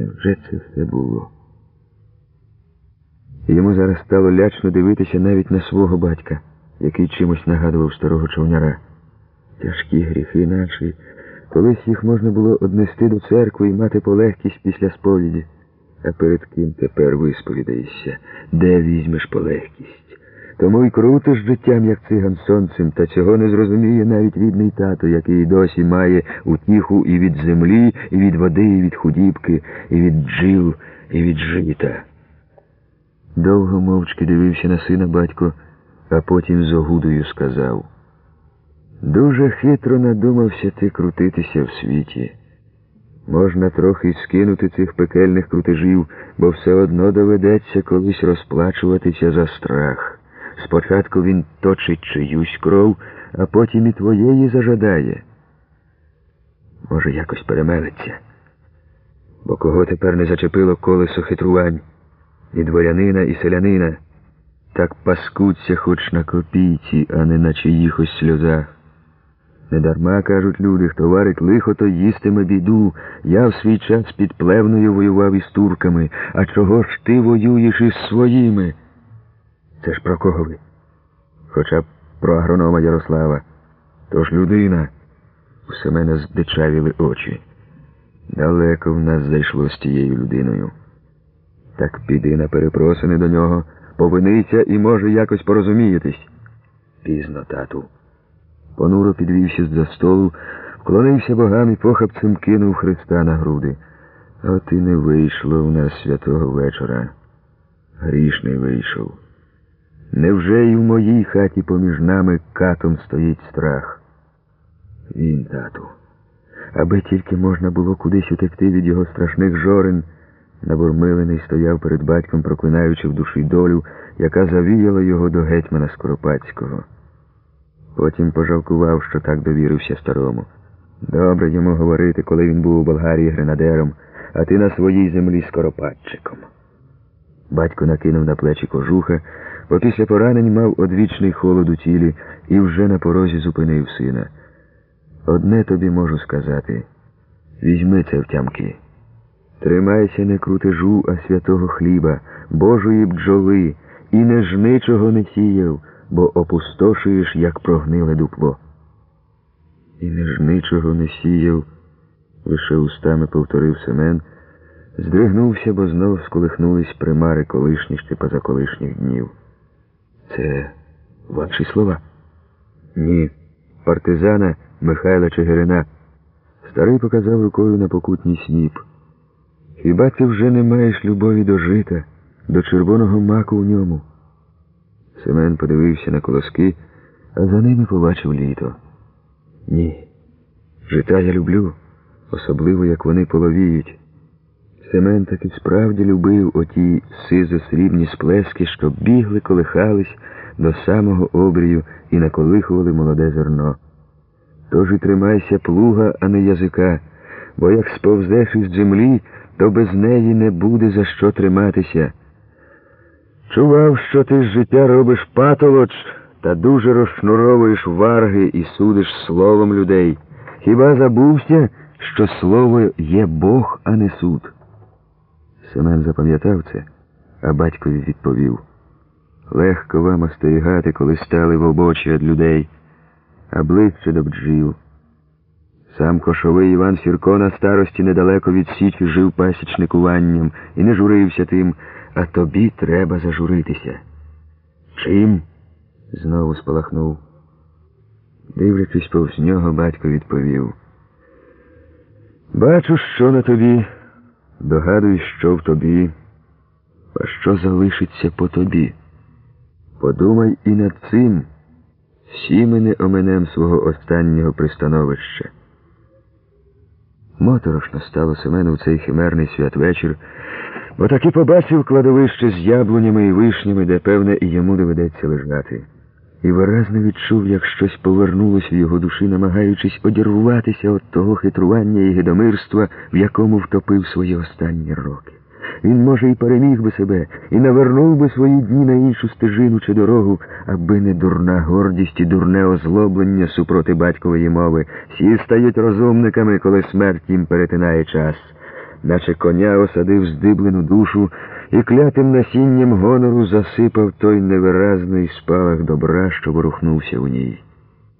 Невже це все було? Йому зараз стало лячно дивитися навіть на свого батька, який чимось нагадував старого човняра. Тяжкі гріхи наші. Колись їх можна було однести до церкви і мати полегкість після сповіді. А перед ким тепер висповідаєшся? Де візьмеш полегкість? Тому й крутиш життям, як циган сонцем, та цього не зрозуміє навіть рідний тато, який досі має утіху і від землі, і від води, і від худібки, і від джил, і від жита. Довго мовчки дивився на сина батько, а потім з огудою сказав. Дуже хитро надумався ти крутитися в світі. Можна трохи скинути цих пекельних крутежів, бо все одно доведеться колись розплачуватися за страх. Спочатку він точить чиюсь кров, а потім і твоєї зажадає. Може, якось перемелиться. Бо кого тепер не зачепило колесо хитрувань, і дворянина, і селянина, так паскуться хоч на копійці, а не на чиїхось сльозах. Недарма, кажуть люди, хто варить лихо, то їстиме біду. Я в свій час під плевною воював із турками, а чого ж ти воюєш із своїми? Це ж про кого ви? Хоча б про агронома Ярослава. Тож людина. У Семена здичавіли очі. Далеко в нас зайшло з тією людиною. Так піди на перепросини до нього, повинися і, може, якось порозумієтесь. Пізно, тату. Понуро підвівся з-за столу, вклонився богам і похапцем кинув Христа на груди. От і не вийшло в нас святого вечора. Грішний вийшов. Невже і в моїй хаті поміж нами катом стоїть страх? Він, тату. Аби тільки можна було кудись утекти від його страшних жорен, набурмилений стояв перед батьком, проклинаючи в душі долю, яка завіяла його до гетьмана Скоропадського. Потім пожалкував, що так довірився старому. Добре йому говорити, коли він був у Болгарії гренадером, а ти на своїй землі скоропадчиком. Батько накинув на плечі кожуха, бо після поранень мав одвічний холод у тілі і вже на порозі зупинив сина. Одне тобі можу сказати візьми це в тямки. Тримайся не крутежу, а святого хліба, Божої бджоли, і не жничого не сіяв, бо опустошуєш, як прогниле дупло. І не жничого не сіяв, лише устами повторив Семен, здригнувся, бо знов сколихнулись примари колишніх чи позаколишніх днів. Це ваші слова? Ні. Партизана Михайла Чигирина. Старий показав рукою на покутній сніп. Хіба ти вже не маєш любові до жита, до червоного маку в ньому? Семен подивився на колоски, а за ними побачив літо. Ні. Жита я люблю, особливо як вони половіють. Семен таки справді любив оті сизо-срібні сплески, що бігли, колихались до самого обрію і наколихували молоде зерно. Тож і тримайся плуга, а не язика, бо як сповзеш із землі, то без неї не буде за що триматися. Чував, що ти з життя робиш патолоч та дуже розшнуровуєш варги і судиш словом людей. Хіба забувся, що слово є Бог, а не суд? Семен запам'ятав це, а батькові відповів. Легко вам остерігати, коли стали в обочі від людей, а ближче до бджіл. Сам кошовий Іван Сірко на старості недалеко від Січі жив пасічникуванням і не журився тим, а тобі треба зажуритися. Чим? знову спалахнув. Дивлячись повз нього, батько відповів. Бачу, що на тобі, догадуюсь, що в тобі, а що залишиться по тобі. Подумай і над цим, всі ми не оменем свого останнього пристановища. Моторошно стало Семену в цей химерний святвечір, бо таки побачив кладовище з яблунями і вишнями, де, певне, і йому доведеться лежати. І виразно відчув, як щось повернулось в його душі, намагаючись одірватися від того хитрування і гедомирства, в якому втопив свої останні роки. Він, може, і переміг би себе, і навернув би свої дні на іншу стежину чи дорогу, аби не дурна гордість і дурне озлоблення супроти батькової мови. Всі стають розумниками, коли смерть їм перетинає час. наче коня осадив здиблену душу і клятим насінням гонору засипав той невиразний спалах добра, що ворухнувся у ній.